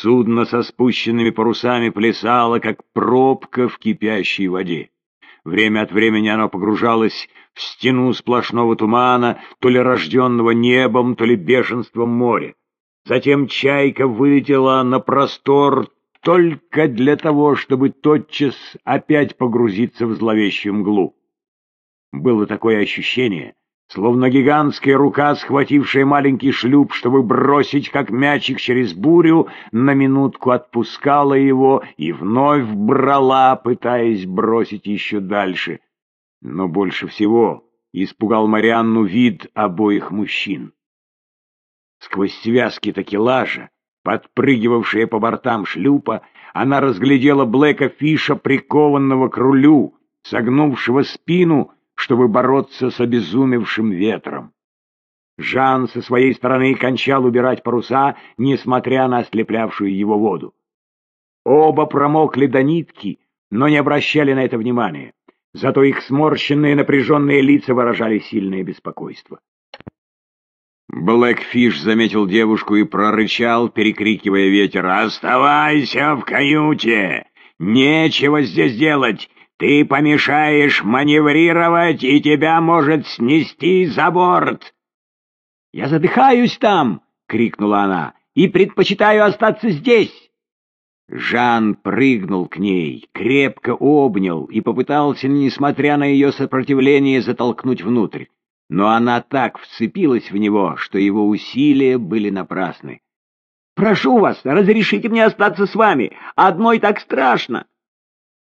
Судно со спущенными парусами плясало, как пробка в кипящей воде. Время от времени оно погружалось в стену сплошного тумана, то ли рожденного небом, то ли бешенством моря. Затем чайка вылетела на простор только для того, чтобы тотчас опять погрузиться в зловещую мглу. Было такое ощущение, словно гигантская рука, схватившая маленький шлюп, чтобы бросить, как мячик через бурю, на минутку отпускала его и вновь брала, пытаясь бросить еще дальше. Но больше всего испугал Марианну вид обоих мужчин. Сквозь связки такелажа, подпрыгивавшие по бортам шлюпа, она разглядела Блэка Фиша, прикованного к рулю, согнувшего спину, чтобы бороться с обезумевшим ветром. Жан со своей стороны кончал убирать паруса, несмотря на ослеплявшую его воду. Оба промокли до нитки, но не обращали на это внимания. Зато их сморщенные напряженные лица выражали сильное беспокойство. Блэкфиш заметил девушку и прорычал, перекрикивая ветер. «Оставайся в каюте! Нечего здесь делать! Ты помешаешь маневрировать, и тебя может снести за борт!» «Я задыхаюсь там!» — крикнула она. «И предпочитаю остаться здесь!» Жан прыгнул к ней, крепко обнял и попытался, несмотря на ее сопротивление, затолкнуть внутрь. Но она так вцепилась в него, что его усилия были напрасны. «Прошу вас, разрешите мне остаться с вами. Одной так страшно!»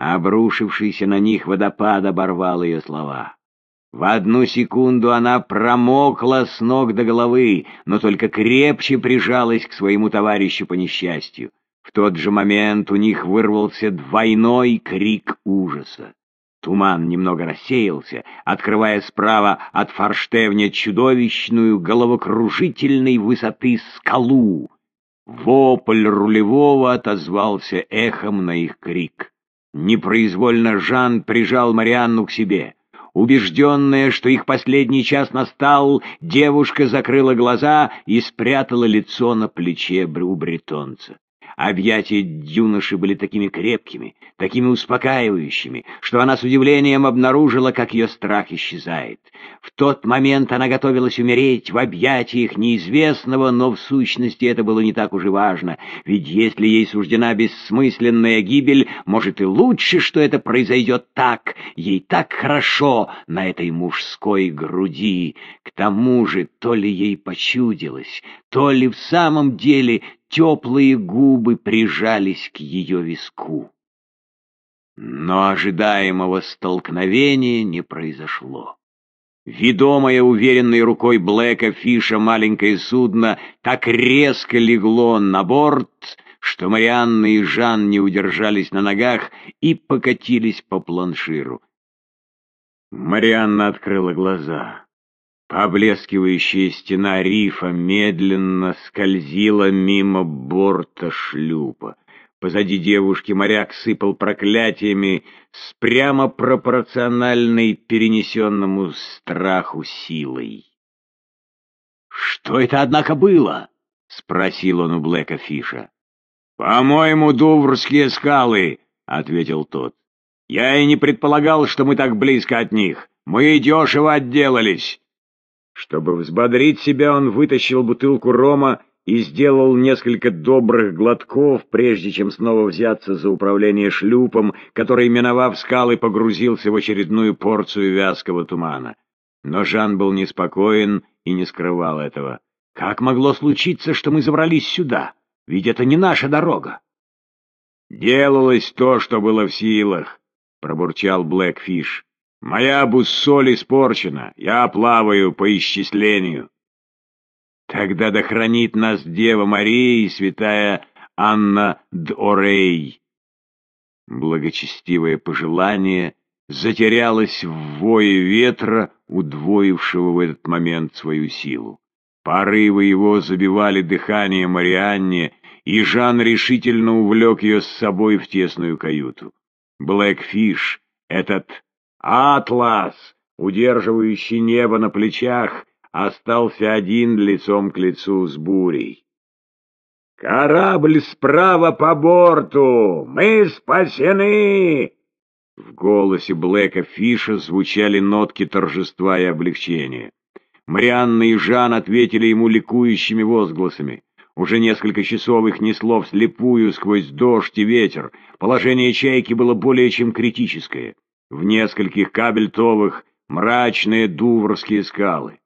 Обрушившийся на них водопад оборвал ее слова. В одну секунду она промокла с ног до головы, но только крепче прижалась к своему товарищу по несчастью. В тот же момент у них вырвался двойной крик ужаса. Туман немного рассеялся, открывая справа от форштевня чудовищную головокружительной высоты скалу. Вопль рулевого отозвался эхом на их крик. Непроизвольно Жан прижал Марианну к себе. Убежденная, что их последний час настал, девушка закрыла глаза и спрятала лицо на плече у бретонца. Объятия юноши были такими крепкими, такими успокаивающими, что она с удивлением обнаружила, как ее страх исчезает. В тот момент она готовилась умереть в объятиях неизвестного, но в сущности это было не так уж и важно, ведь если ей суждена бессмысленная гибель, может и лучше, что это произойдет так, ей так хорошо на этой мужской груди. К тому же, то ли ей почудилось, то ли в самом деле теплые губы прижались к ее виску. Но ожидаемого столкновения не произошло. Ведомое уверенной рукой Блэка Фиша маленькое судно так резко легло на борт, что Марианна и Жан не удержались на ногах и покатились по планширу. Марианна открыла глаза. Поблескивающая стена рифа медленно скользила мимо борта шлюпа. Позади девушки моряк сыпал проклятиями с прямо пропорциональной перенесенному страху силой. «Что это, однако, было?» — спросил он у Блэка Фиша. «По-моему, Дуврские скалы», — ответил тот. «Я и не предполагал, что мы так близко от них. Мы дешево отделались. Чтобы взбодрить себя, он вытащил бутылку рома и сделал несколько добрых глотков, прежде чем снова взяться за управление шлюпом, который, миновав скалы, погрузился в очередную порцию вязкого тумана. Но Жан был неспокоен и не скрывал этого. «Как могло случиться, что мы забрались сюда? Ведь это не наша дорога!» «Делалось то, что было в силах», — пробурчал Блэкфиш. Моя буссоль испорчена, я плаваю по исчислению. Тогда да хранит нас Дева Мария и святая Анна Д'Орей. Благочестивое пожелание затерялось в вое ветра, удвоившего в этот момент свою силу. Порывы его забивали дыхание Марианне, и Жан решительно увлек ее с собой в тесную каюту. Блэкфиш, этот Атлас, удерживающий небо на плечах, остался один лицом к лицу с бурей. Корабль справа по борту! Мы спасены!» В голосе Блэка Фиша звучали нотки торжества и облегчения. Марианна и Жан ответили ему ликующими возгласами. Уже несколько часов их несло вслепую сквозь дождь и ветер. Положение чайки было более чем критическое. В нескольких кабельтовых мрачные дуврские скалы.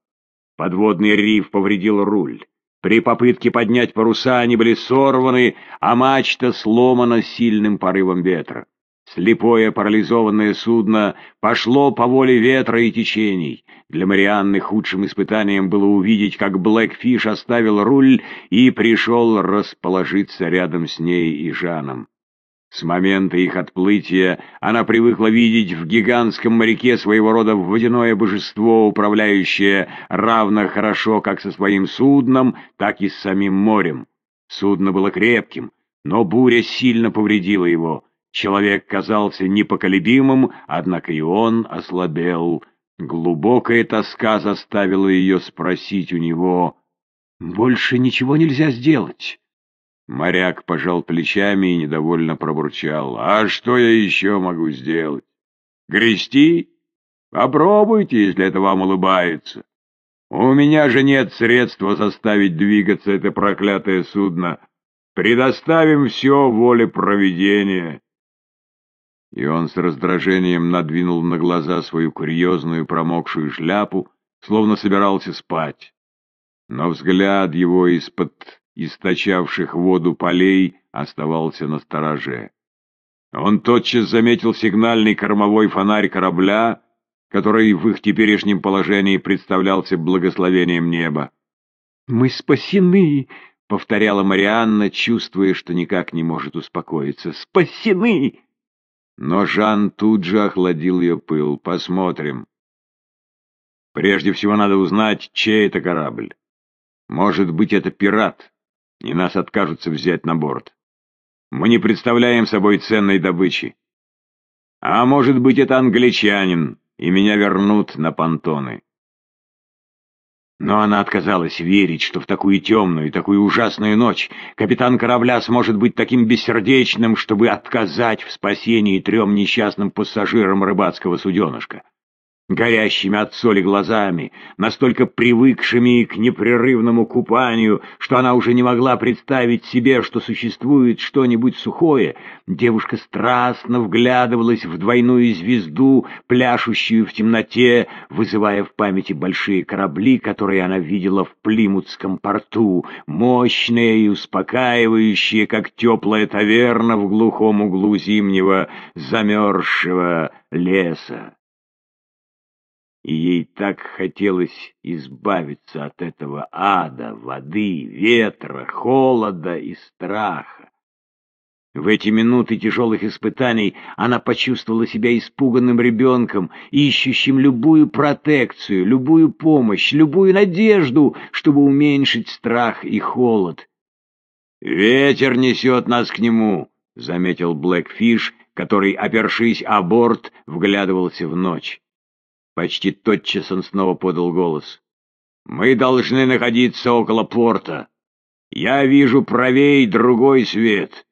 Подводный риф повредил руль. При попытке поднять паруса они были сорваны, а мачта сломана сильным порывом ветра. Слепое парализованное судно пошло по воле ветра и течений. Для Марианны худшим испытанием было увидеть, как Блэкфиш оставил руль и пришел расположиться рядом с ней и Жаном. С момента их отплытия она привыкла видеть в гигантском моряке своего рода водяное божество, управляющее равно хорошо как со своим судном, так и с самим морем. Судно было крепким, но буря сильно повредила его. Человек казался непоколебимым, однако и он ослабел. Глубокая тоска заставила ее спросить у него, «Больше ничего нельзя сделать». Моряк пожал плечами и недовольно пробурчал. «А что я еще могу сделать? Грести? Попробуйте, если это вам улыбается. У меня же нет средства заставить двигаться это проклятое судно. Предоставим все воле провидения». И он с раздражением надвинул на глаза свою курьезную промокшую шляпу, словно собирался спать. Но взгляд его из-под источавших воду полей, оставался на стороже. Он тотчас заметил сигнальный кормовой фонарь корабля, который в их теперешнем положении представлялся благословением неба. «Мы спасены!» — повторяла Марианна, чувствуя, что никак не может успокоиться. «Спасены!» Но Жан тут же охладил ее пыл. «Посмотрим. Прежде всего надо узнать, чей это корабль. Может быть, это пират, и нас откажутся взять на борт. Мы не представляем собой ценной добычи. А может быть, это англичанин, и меня вернут на понтоны. Но она отказалась верить, что в такую темную и такую ужасную ночь капитан корабля сможет быть таким бессердечным, чтобы отказать в спасении трем несчастным пассажирам рыбацкого суденышка горящими от соли глазами, настолько привыкшими к непрерывному купанию, что она уже не могла представить себе, что существует что-нибудь сухое, девушка страстно вглядывалась в двойную звезду, пляшущую в темноте, вызывая в памяти большие корабли, которые она видела в Плимутском порту, мощные и успокаивающие, как теплая таверна в глухом углу зимнего замерзшего леса и ей так хотелось избавиться от этого ада, воды, ветра, холода и страха. В эти минуты тяжелых испытаний она почувствовала себя испуганным ребенком, ищущим любую протекцию, любую помощь, любую надежду, чтобы уменьшить страх и холод. «Ветер несет нас к нему», — заметил Блэкфиш, который, опершись о борт, вглядывался в ночь. Почти тотчас он снова подал голос. «Мы должны находиться около порта. Я вижу правей другой свет.